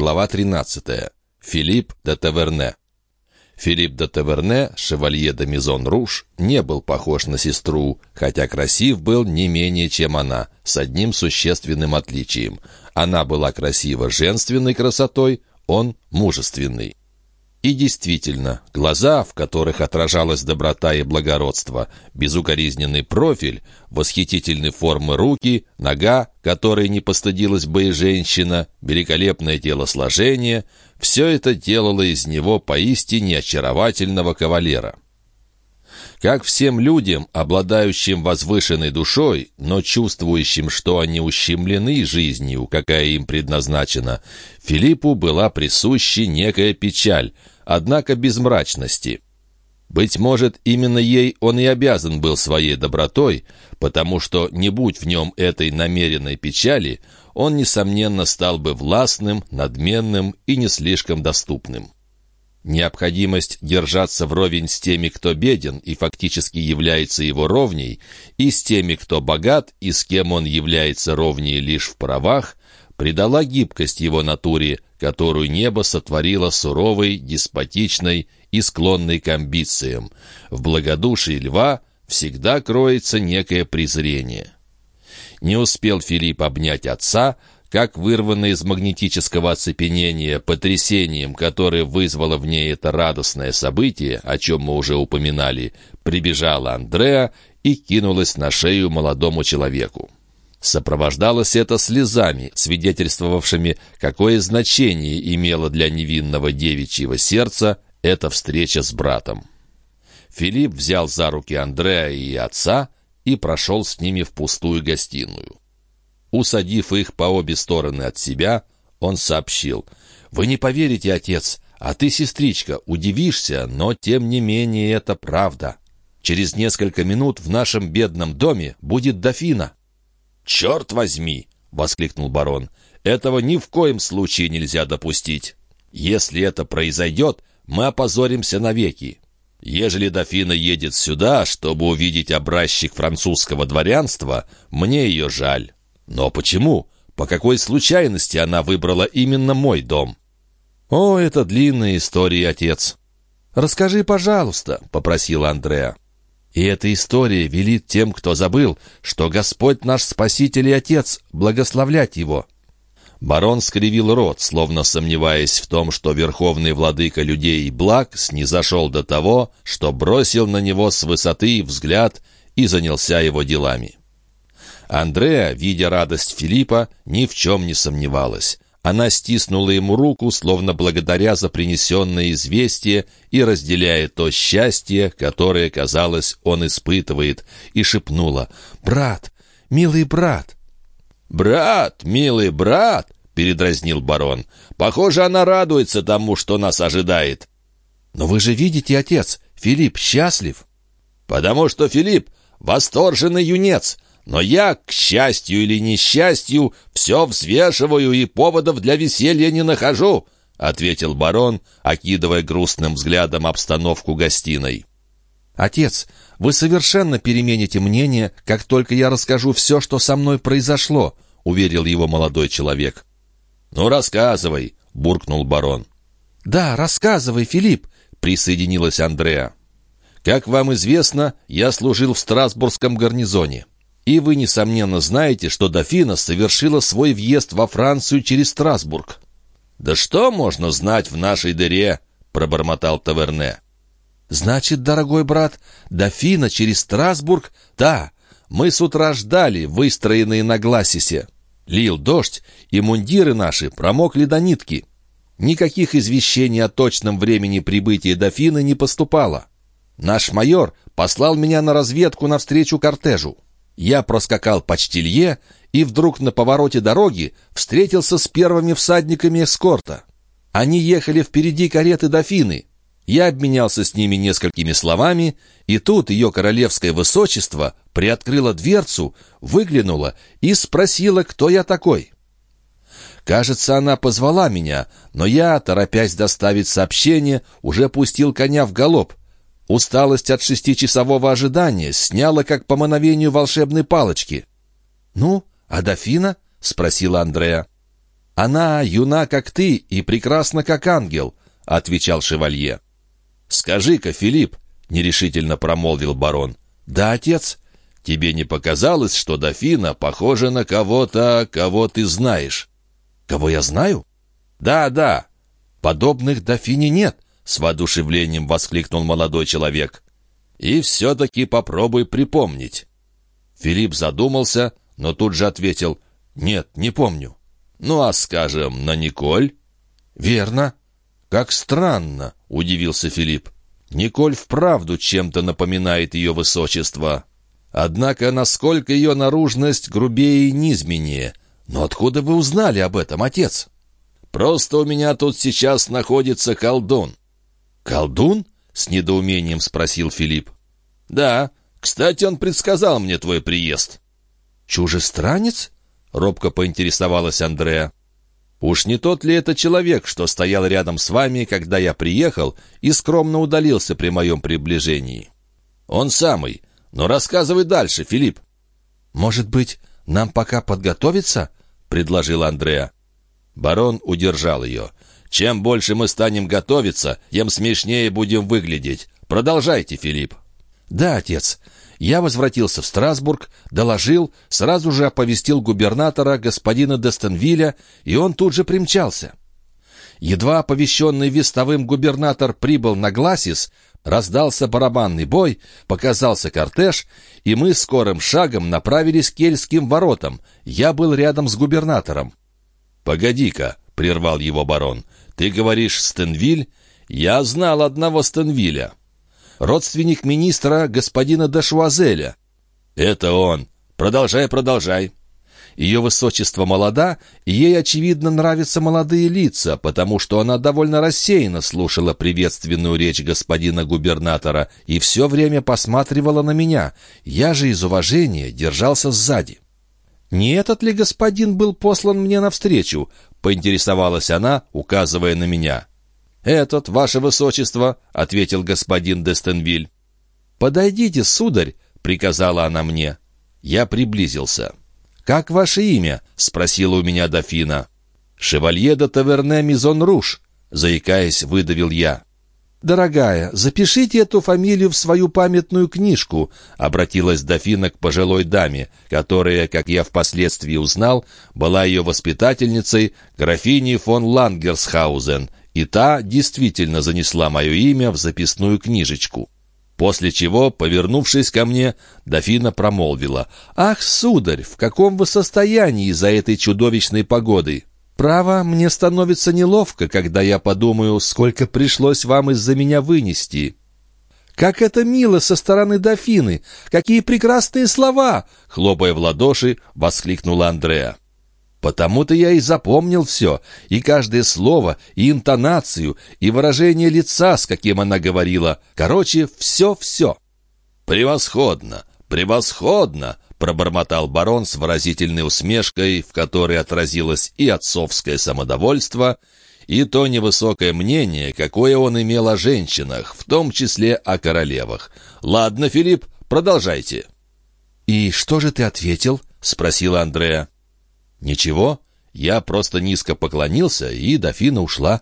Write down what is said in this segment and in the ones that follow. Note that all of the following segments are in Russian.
Глава 13. Филипп де Таверне. Филипп де Таверне, шевалье де Мизон Руш, не был похож на сестру, хотя красив был не менее, чем она, с одним существенным отличием. Она была красива женственной красотой, он мужественный. И действительно, глаза, в которых отражалась доброта и благородство, безукоризненный профиль, восхитительной формы руки, нога, которой не постыдилась бы и женщина, великолепное телосложение — все это делало из него поистине очаровательного кавалера. Как всем людям, обладающим возвышенной душой, но чувствующим, что они ущемлены жизнью, какая им предназначена, Филиппу была присуща некая печаль, однако без мрачности. Быть может, именно ей он и обязан был своей добротой, потому что, не будь в нем этой намеренной печали, он, несомненно, стал бы властным, надменным и не слишком доступным. Необходимость держаться вровень с теми, кто беден и фактически является его ровней, и с теми, кто богат и с кем он является ровнее лишь в правах, придала гибкость его натуре, которую небо сотворило суровой, деспотичной и склонной к амбициям. В благодушии льва всегда кроется некое презрение. Не успел Филипп обнять отца, как вырванный из магнетического оцепенения потрясением, которое вызвало в ней это радостное событие, о чем мы уже упоминали, прибежала Андреа и кинулась на шею молодому человеку. Сопровождалось это слезами, свидетельствовавшими, какое значение имела для невинного девичьего сердца эта встреча с братом. Филипп взял за руки Андреа и отца и прошел с ними в пустую гостиную. Усадив их по обе стороны от себя, он сообщил, «Вы не поверите, отец, а ты, сестричка, удивишься, но тем не менее это правда. Через несколько минут в нашем бедном доме будет дофина». «Черт возьми!» — воскликнул барон. «Этого ни в коем случае нельзя допустить. Если это произойдет, мы опозоримся навеки. Ежели дофина едет сюда, чтобы увидеть образчик французского дворянства, мне ее жаль. Но почему? По какой случайности она выбрала именно мой дом? О, это длинная история, отец. «Расскажи, пожалуйста», — попросила Андреа. И эта история велит тем, кто забыл, что Господь наш Спаситель и Отец, благословлять Его. Барон скривил рот, словно сомневаясь в том, что верховный владыка людей и благ снизошел до того, что бросил на него с высоты взгляд и занялся его делами. Андреа, видя радость Филиппа, ни в чем не сомневалась. Она стиснула ему руку, словно благодаря за принесенное известие и разделяя то счастье, которое, казалось, он испытывает, и шепнула «Брат, милый брат!» «Брат, милый брат!» — передразнил барон. «Похоже, она радуется тому, что нас ожидает». «Но вы же видите, отец, Филипп счастлив». «Потому что Филипп — восторженный юнец, но я, к счастью или несчастью, все взвешиваю и поводов для веселья не нахожу», — ответил барон, окидывая грустным взглядом обстановку гостиной. «Отец, вы совершенно перемените мнение, как только я расскажу все, что со мной произошло», — уверил его молодой человек. «Ну, рассказывай», — буркнул барон. «Да, рассказывай, Филипп», — присоединилась Андреа. «Как вам известно, я служил в Страсбургском гарнизоне. И вы, несомненно, знаете, что дофина совершила свой въезд во Францию через Страсбург». «Да что можно знать в нашей дыре?» — пробормотал Таверне. «Значит, дорогой брат, дофина через Страсбург? Да, мы с утра ждали, выстроенные на Гласисе. Лил дождь, и мундиры наши промокли до нитки. Никаких извещений о точном времени прибытия дофины не поступало. Наш майор послал меня на разведку навстречу кортежу. Я проскакал почти лье, и вдруг на повороте дороги встретился с первыми всадниками эскорта. Они ехали впереди кареты дофины, я обменялся с ними несколькими словами, и тут ее королевское высочество приоткрыло дверцу, выглянула и спросила, кто я такой. Кажется, она позвала меня, но я, торопясь доставить сообщение, уже пустил коня в галоп. Усталость от шестичасового ожидания сняла, как по мановению волшебной палочки. «Ну, а дофина?» — спросила Андрея. «Она юна, как ты, и прекрасна, как ангел», — отвечал шевалье. «Скажи-ка, Филипп», — нерешительно промолвил барон. «Да, отец». «Тебе не показалось, что дофина похожа на кого-то, кого ты знаешь?» «Кого я знаю?» «Да, да». «Подобных дофине нет», — с воодушевлением воскликнул молодой человек. «И все-таки попробуй припомнить». Филипп задумался, но тут же ответил «Нет, не помню». «Ну, а скажем, на Николь?» «Верно». «Как странно», — удивился Филипп. «Николь вправду чем-то напоминает ее высочество. Однако, насколько ее наружность грубее и низменнее. Но откуда вы узнали об этом, отец?» «Просто у меня тут сейчас находится колдун». «Колдун?» — с недоумением спросил Филипп. «Да. Кстати, он предсказал мне твой приезд». «Чужестранец?» — робко поинтересовалась Андреа. «Уж не тот ли это человек, что стоял рядом с вами, когда я приехал, и скромно удалился при моем приближении?» «Он самый. Но рассказывай дальше, Филипп». «Может быть, нам пока подготовиться?» — предложил Андреа. Барон удержал ее. «Чем больше мы станем готовиться, тем смешнее будем выглядеть. Продолжайте, Филипп». «Да, отец. Я возвратился в Страсбург, доложил, сразу же оповестил губернатора, господина Дестенвилля, и он тут же примчался. Едва оповещенный вестовым губернатор прибыл на Гласис, раздался барабанный бой, показался кортеж, и мы скорым шагом направились к Кельским воротам. Я был рядом с губернатором. «Погоди-ка», — прервал его барон, — «ты говоришь Стенвиль? Я знал одного Стенвиля» родственник министра господина Дашуазеля». «Это он. Продолжай, продолжай». Ее высочество молода, и ей, очевидно, нравятся молодые лица, потому что она довольно рассеянно слушала приветственную речь господина губернатора и все время посматривала на меня. Я же из уважения держался сзади. «Не этот ли господин был послан мне навстречу?» — поинтересовалась она, указывая на меня. «Этот, ваше высочество», — ответил господин Дестенвиль. «Подойдите, сударь», — приказала она мне. Я приблизился. «Как ваше имя?» — спросила у меня дофина. «Шевалье де Таверне Мизон Руш», — заикаясь, выдавил я. «Дорогая, запишите эту фамилию в свою памятную книжку», — обратилась дофина к пожилой даме, которая, как я впоследствии узнал, была ее воспитательницей, графиней фон Лангерсхаузен, и та действительно занесла мое имя в записную книжечку. После чего, повернувшись ко мне, дофина промолвила. «Ах, сударь, в каком вы состоянии из-за этой чудовищной погоды? Право, мне становится неловко, когда я подумаю, сколько пришлось вам из-за меня вынести». «Как это мило со стороны дофины! Какие прекрасные слова!» Хлопая в ладоши, воскликнула Андреа. Потому-то я и запомнил все, и каждое слово, и интонацию, и выражение лица, с каким она говорила. Короче, все-все. «Превосходно! Превосходно!» — пробормотал барон с выразительной усмешкой, в которой отразилось и отцовское самодовольство, и то невысокое мнение, какое он имел о женщинах, в том числе о королевах. «Ладно, Филипп, продолжайте». «И что же ты ответил?» — спросила Андрея. «Ничего, я просто низко поклонился, и дофина ушла».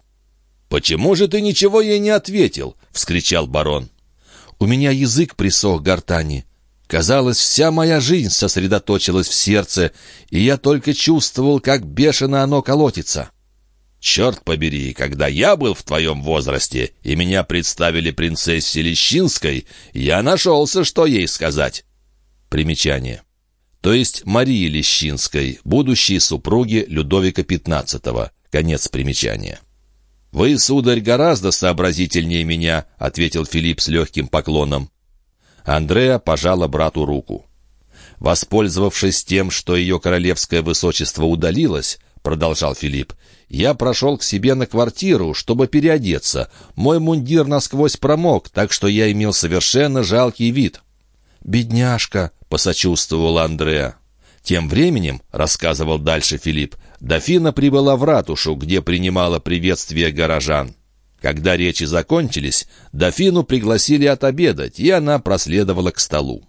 «Почему же ты ничего ей не ответил?» — вскричал барон. «У меня язык присох гортани. Казалось, вся моя жизнь сосредоточилась в сердце, и я только чувствовал, как бешено оно колотится». «Черт побери, когда я был в твоем возрасте, и меня представили принцессе Лещинской, я нашелся, что ей сказать». Примечание то есть Марии Лещинской, будущей супруги Людовика XV. Конец примечания. «Вы, сударь, гораздо сообразительнее меня», — ответил Филипп с легким поклоном. Андреа пожала брату руку. «Воспользовавшись тем, что ее королевское высочество удалилось, — продолжал Филипп, — я прошел к себе на квартиру, чтобы переодеться. Мой мундир насквозь промок, так что я имел совершенно жалкий вид». «Бедняжка!» — посочувствовал Андреа. Тем временем, — рассказывал дальше Филипп, — дофина прибыла в ратушу, где принимала приветствие горожан. Когда речи закончились, дофину пригласили отобедать, и она проследовала к столу.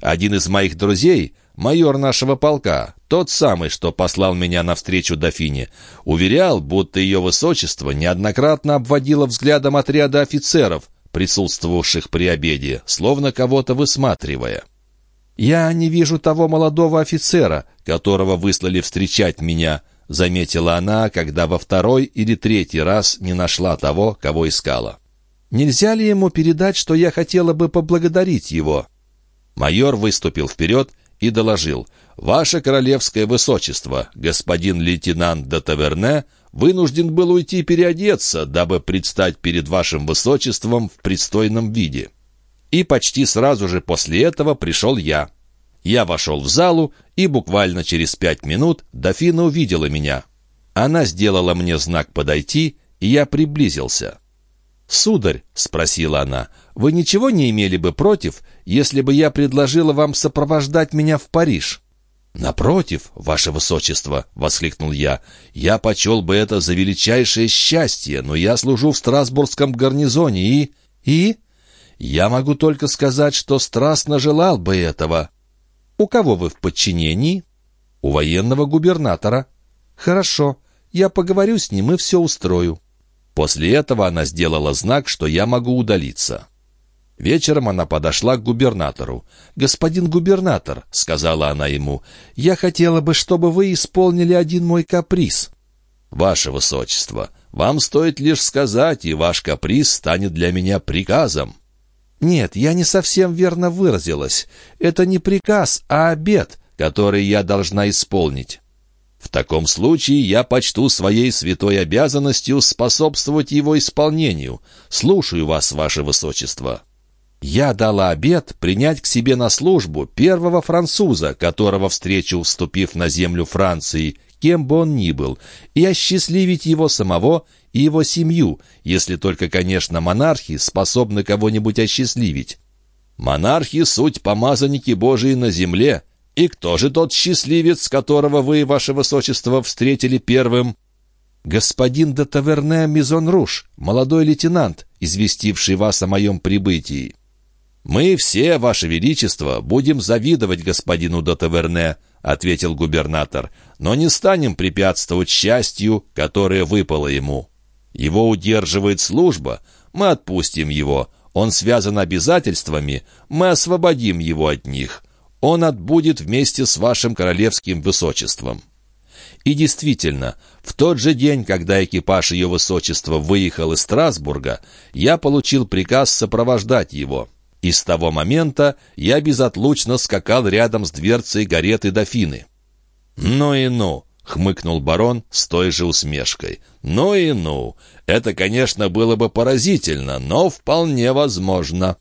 Один из моих друзей, майор нашего полка, тот самый, что послал меня навстречу дофине, уверял, будто ее высочество неоднократно обводило взглядом отряда офицеров, присутствовавших при обеде, словно кого-то высматривая. «Я не вижу того молодого офицера, которого выслали встречать меня», — заметила она, когда во второй или третий раз не нашла того, кого искала. «Нельзя ли ему передать, что я хотела бы поблагодарить его?» Майор выступил вперед и доложил. «Ваше королевское высочество, господин лейтенант де Таверне, вынужден был уйти переодеться, дабы предстать перед вашим высочеством в пристойном виде». И почти сразу же после этого пришел я. Я вошел в залу, и буквально через пять минут дофина увидела меня. Она сделала мне знак подойти, и я приблизился. «Сударь», — спросила она, — «вы ничего не имели бы против, если бы я предложила вам сопровождать меня в Париж?» «Напротив, ваше высочество!» — воскликнул я. «Я почел бы это за величайшее счастье, но я служу в Страсбургском гарнизоне и...» «И?» «Я могу только сказать, что страстно желал бы этого». «У кого вы в подчинении?» «У военного губернатора». «Хорошо, я поговорю с ним и все устрою». После этого она сделала знак, что я могу удалиться. Вечером она подошла к губернатору. «Господин губернатор», — сказала она ему, — «я хотела бы, чтобы вы исполнили один мой каприз». «Ваше высочество, вам стоит лишь сказать, и ваш каприз станет для меня приказом». «Нет, я не совсем верно выразилась. Это не приказ, а обет, который я должна исполнить». В таком случае я почту своей святой обязанностью способствовать его исполнению. Слушаю вас, ваше высочество». Я дала обет принять к себе на службу первого француза, которого встречу, вступив на землю Франции, кем бы он ни был, и осчастливить его самого и его семью, если только, конечно, монархи способны кого-нибудь осчастливить. Монархи — суть помазанники Божии на земле, «И кто же тот счастливец, которого вы, ваше высочество, встретили первым?» «Господин де Таверне Мизон-Руш, молодой лейтенант, известивший вас о моем прибытии». «Мы все, ваше величество, будем завидовать господину де Таверне», — ответил губернатор, «но не станем препятствовать счастью, которое выпало ему. Его удерживает служба, мы отпустим его, он связан обязательствами, мы освободим его от них» он отбудет вместе с вашим королевским высочеством». И действительно, в тот же день, когда экипаж ее высочества выехал из Страсбурга, я получил приказ сопровождать его. И с того момента я безотлучно скакал рядом с дверцей гареты дофины. «Ну и ну!» — хмыкнул барон с той же усмешкой. «Ну и ну! Это, конечно, было бы поразительно, но вполне возможно».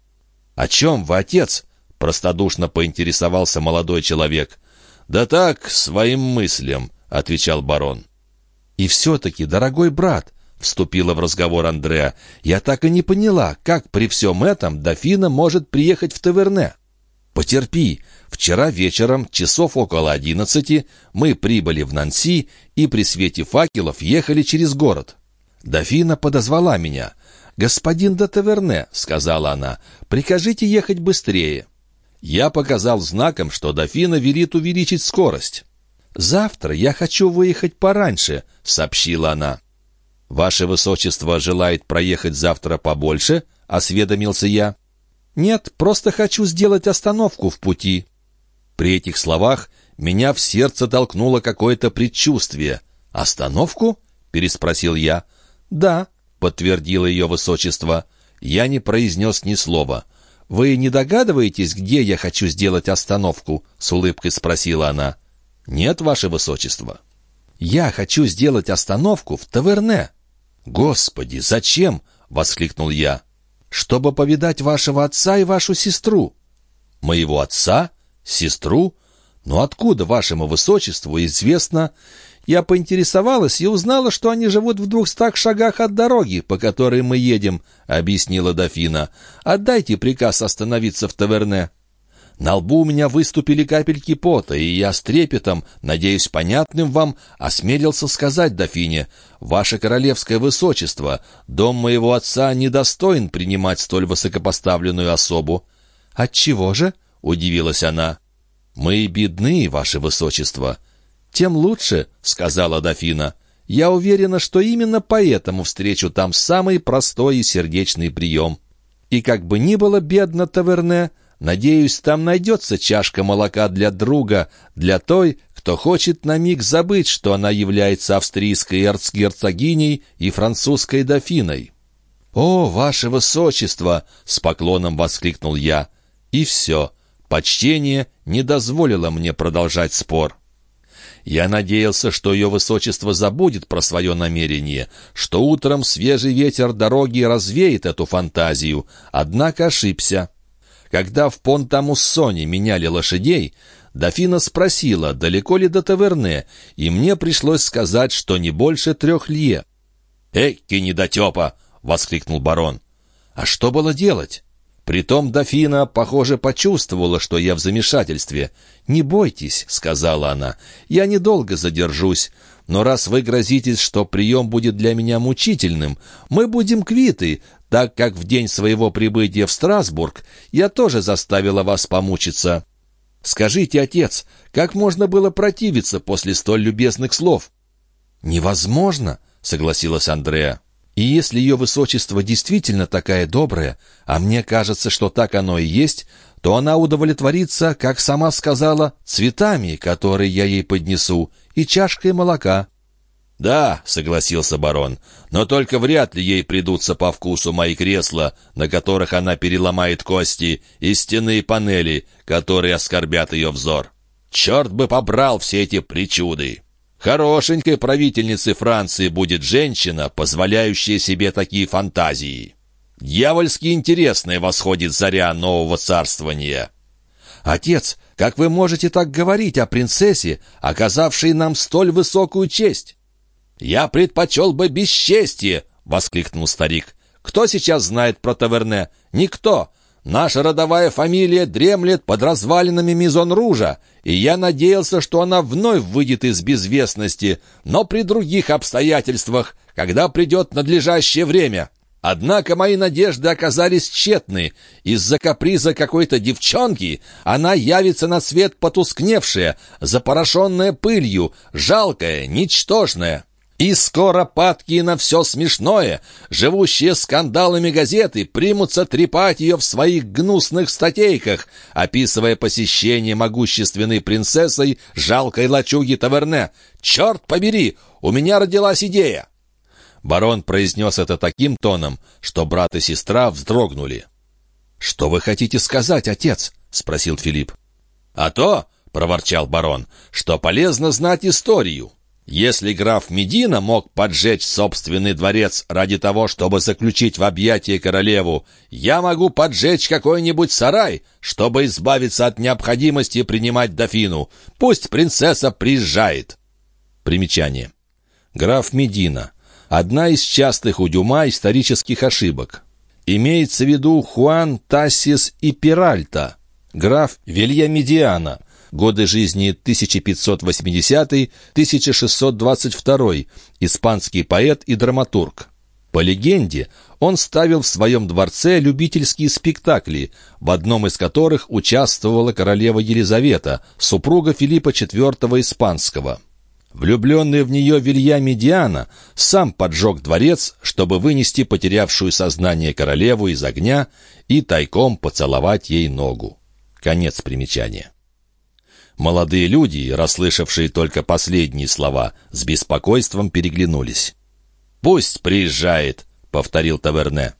«О чем вы, отец?» Простодушно поинтересовался молодой человек. «Да так, своим мыслям», — отвечал барон. «И все-таки, дорогой брат», — вступила в разговор Андреа, «я так и не поняла, как при всем этом дофина может приехать в Таверне». «Потерпи. Вчера вечером, часов около одиннадцати, мы прибыли в Нанси и при свете факелов ехали через город. Дофина подозвала меня. «Господин де Таверне», — сказала она, — «прикажите ехать быстрее». Я показал знаком, что дофина велит увеличить скорость. «Завтра я хочу выехать пораньше», — сообщила она. «Ваше высочество желает проехать завтра побольше?» — осведомился я. «Нет, просто хочу сделать остановку в пути». При этих словах меня в сердце толкнуло какое-то предчувствие. «Остановку?» — переспросил я. «Да», — подтвердило ее высочество. Я не произнес ни слова. «Вы не догадываетесь, где я хочу сделать остановку?» — с улыбкой спросила она. «Нет, ваше высочество». «Я хочу сделать остановку в таверне». «Господи, зачем?» — воскликнул я. «Чтобы повидать вашего отца и вашу сестру». «Моего отца? Сестру? Но откуда вашему высочеству известно...» Я поинтересовалась и узнала, что они живут в двухстах шагах от дороги, по которой мы едем», — объяснила дофина. «Отдайте приказ остановиться в таверне». На лбу у меня выступили капельки пота, и я с трепетом, надеюсь, понятным вам, осмелился сказать дофине, «Ваше королевское высочество, дом моего отца недостоин принимать столь высокопоставленную особу». «Отчего же?» — удивилась она. «Мы бедны, ваше высочество». «Тем лучше», — сказала дофина. «Я уверена, что именно поэтому встречу там самый простой и сердечный прием. И как бы ни было бедно Таверне, надеюсь, там найдется чашка молока для друга, для той, кто хочет на миг забыть, что она является австрийской эрцгерцогиней и французской дофиной». «О, ваше высочество!» — с поклоном воскликнул я. И все. Почтение не дозволило мне продолжать спор. Я надеялся, что ее высочество забудет про свое намерение, что утром свежий ветер дороги развеет эту фантазию, однако ошибся. Когда в Понтамуссоне меняли лошадей, дофина спросила, далеко ли до Таверне, и мне пришлось сказать, что не больше трех лье. «Эки недотепа!» — воскликнул барон. «А что было делать?» Притом дофина, похоже, почувствовала, что я в замешательстве. «Не бойтесь», — сказала она, — «я недолго задержусь. Но раз вы грозитесь, что прием будет для меня мучительным, мы будем квиты, так как в день своего прибытия в Страсбург я тоже заставила вас помучиться. Скажите, отец, как можно было противиться после столь любезных слов?» «Невозможно», — согласилась Андреа. И если ее высочество действительно такая добрая, а мне кажется, что так оно и есть, то она удовлетворится, как сама сказала, цветами, которые я ей поднесу, и чашкой молока». «Да», — согласился барон, — «но только вряд ли ей придутся по вкусу мои кресла, на которых она переломает кости, и стены и панели, которые оскорбят ее взор. Черт бы побрал все эти причуды!» Хорошенькой правительницей Франции будет женщина, позволяющая себе такие фантазии. Дьявольски интересная восходит заря нового царствования. Отец, как вы можете так говорить о принцессе, оказавшей нам столь высокую честь? Я предпочел бы бесчестие, воскликнул старик. Кто сейчас знает про Таверне? Никто. Наша родовая фамилия дремлет под развалинами Мизон-Ружа, и я надеялся, что она вновь выйдет из безвестности, но при других обстоятельствах, когда придет надлежащее время. Однако мои надежды оказались тщетны. Из-за каприза какой-то девчонки она явится на свет потускневшая, запорошенная пылью, жалкая, ничтожная. И скоро падки на все смешное, живущие скандалами газеты, примутся трепать ее в своих гнусных статейках, описывая посещение могущественной принцессой жалкой лачуги Таверне. «Черт побери! У меня родилась идея!» Барон произнес это таким тоном, что брат и сестра вздрогнули. «Что вы хотите сказать, отец?» — спросил Филипп. «А то, — проворчал барон, — что полезно знать историю. Если граф Медина мог поджечь собственный дворец ради того, чтобы заключить в объятия королеву, я могу поджечь какой-нибудь сарай, чтобы избавиться от необходимости принимать дофину. Пусть принцесса приезжает. Примечание. Граф Медина. Одна из частых у Дюма исторических ошибок. Имеется в виду Хуан Тассис и Пиральта. Граф Вильямедиана – годы жизни 1580-1622, испанский поэт и драматург. По легенде, он ставил в своем дворце любительские спектакли, в одном из которых участвовала королева Елизавета, супруга Филиппа IV Испанского. Влюбленный в нее Вильями Диана сам поджег дворец, чтобы вынести потерявшую сознание королеву из огня и тайком поцеловать ей ногу. Конец примечания. Молодые люди, расслышавшие только последние слова, с беспокойством переглянулись. «Пусть приезжает», — повторил Таверне.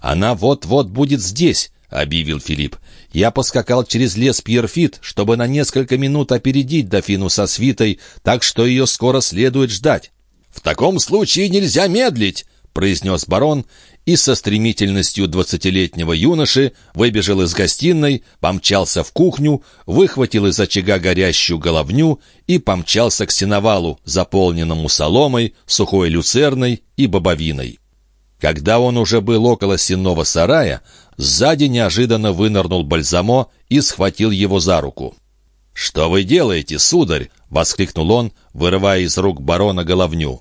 «Она вот-вот будет здесь», — объявил Филипп. «Я поскакал через лес Пьерфит, чтобы на несколько минут опередить дофину со свитой, так что ее скоро следует ждать». «В таком случае нельзя медлить», — произнес барон и со стремительностью двадцатилетнего юноши выбежал из гостиной, помчался в кухню, выхватил из очага горящую головню и помчался к сеновалу, заполненному соломой, сухой люцерной и бобовиной. Когда он уже был около сенного сарая, сзади неожиданно вынырнул Бальзамо и схватил его за руку. «Что вы делаете, сударь?» — воскликнул он, вырывая из рук барона головню.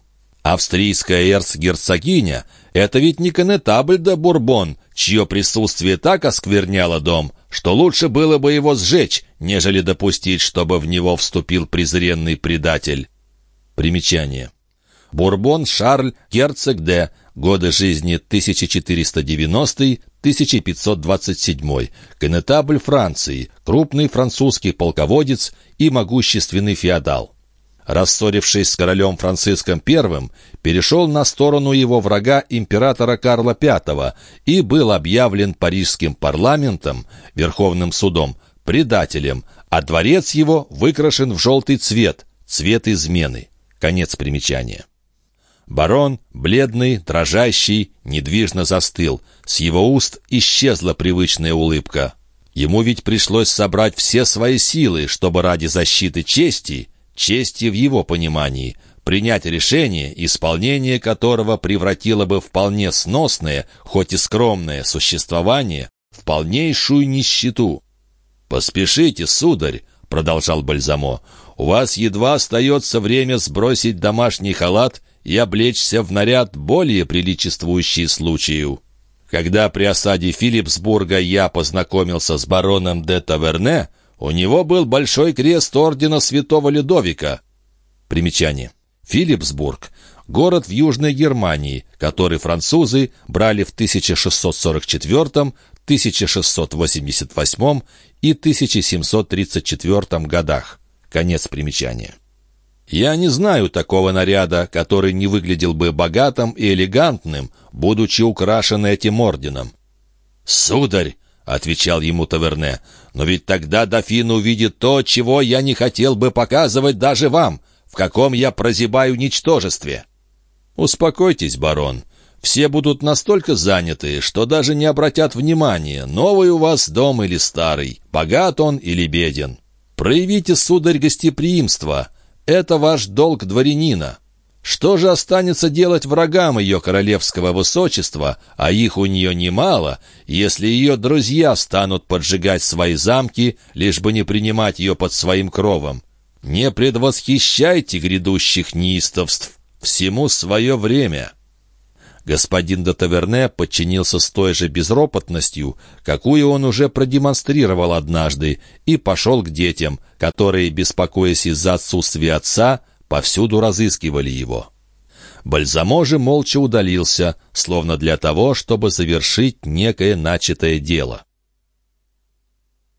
Австрийская эрцгерцогиня — это ведь не конетабль де Бурбон, чье присутствие так оскверняло дом, что лучше было бы его сжечь, нежели допустить, чтобы в него вступил презренный предатель. Примечание. Бурбон Шарль, герцог де, годы жизни 1490-1527, конетабль Франции, крупный французский полководец и могущественный феодал. Рассорившись с королем Франциском I, перешел на сторону его врага императора Карла V и был объявлен парижским парламентом, Верховным судом, предателем, а дворец его выкрашен в желтый цвет, цвет измены. Конец примечания. Барон, бледный, дрожащий, недвижно застыл. С его уст исчезла привычная улыбка. Ему ведь пришлось собрать все свои силы, чтобы ради защиты чести, чести в его понимании, принять решение, исполнение которого превратило бы вполне сносное, хоть и скромное существование в полнейшую нищету. «Поспешите, сударь», — продолжал Бальзамо, — «у вас едва остается время сбросить домашний халат и облечься в наряд, более приличествующий случаю. Когда при осаде Филипсбурга я познакомился с бароном де Таверне, у него был большой крест ордена святого Людовика. Примечание. Филипсбург — город в Южной Германии, который французы брали в 1644, 1688 и 1734 годах. Конец примечания. Я не знаю такого наряда, который не выглядел бы богатым и элегантным, будучи украшен этим орденом. «Сударь!» — отвечал ему Таверне. «Но ведь тогда дофин увидит то, чего я не хотел бы показывать даже вам, в каком я прозябаю ничтожестве». «Успокойтесь, барон. Все будут настолько заняты, что даже не обратят внимания, новый у вас дом или старый, богат он или беден. Проявите, сударь, гостеприимство». Это ваш долг дворянина. Что же останется делать врагам ее королевского высочества, а их у нее немало, если ее друзья станут поджигать свои замки, лишь бы не принимать ее под своим кровом? Не предвосхищайте грядущих неистовств. Всему свое время». Господин де Таверне подчинился с той же безропотностью, какую он уже продемонстрировал однажды, и пошел к детям, которые, беспокоясь из-за отсутствия отца, повсюду разыскивали его. Бальзамо же молча удалился, словно для того, чтобы завершить некое начатое дело.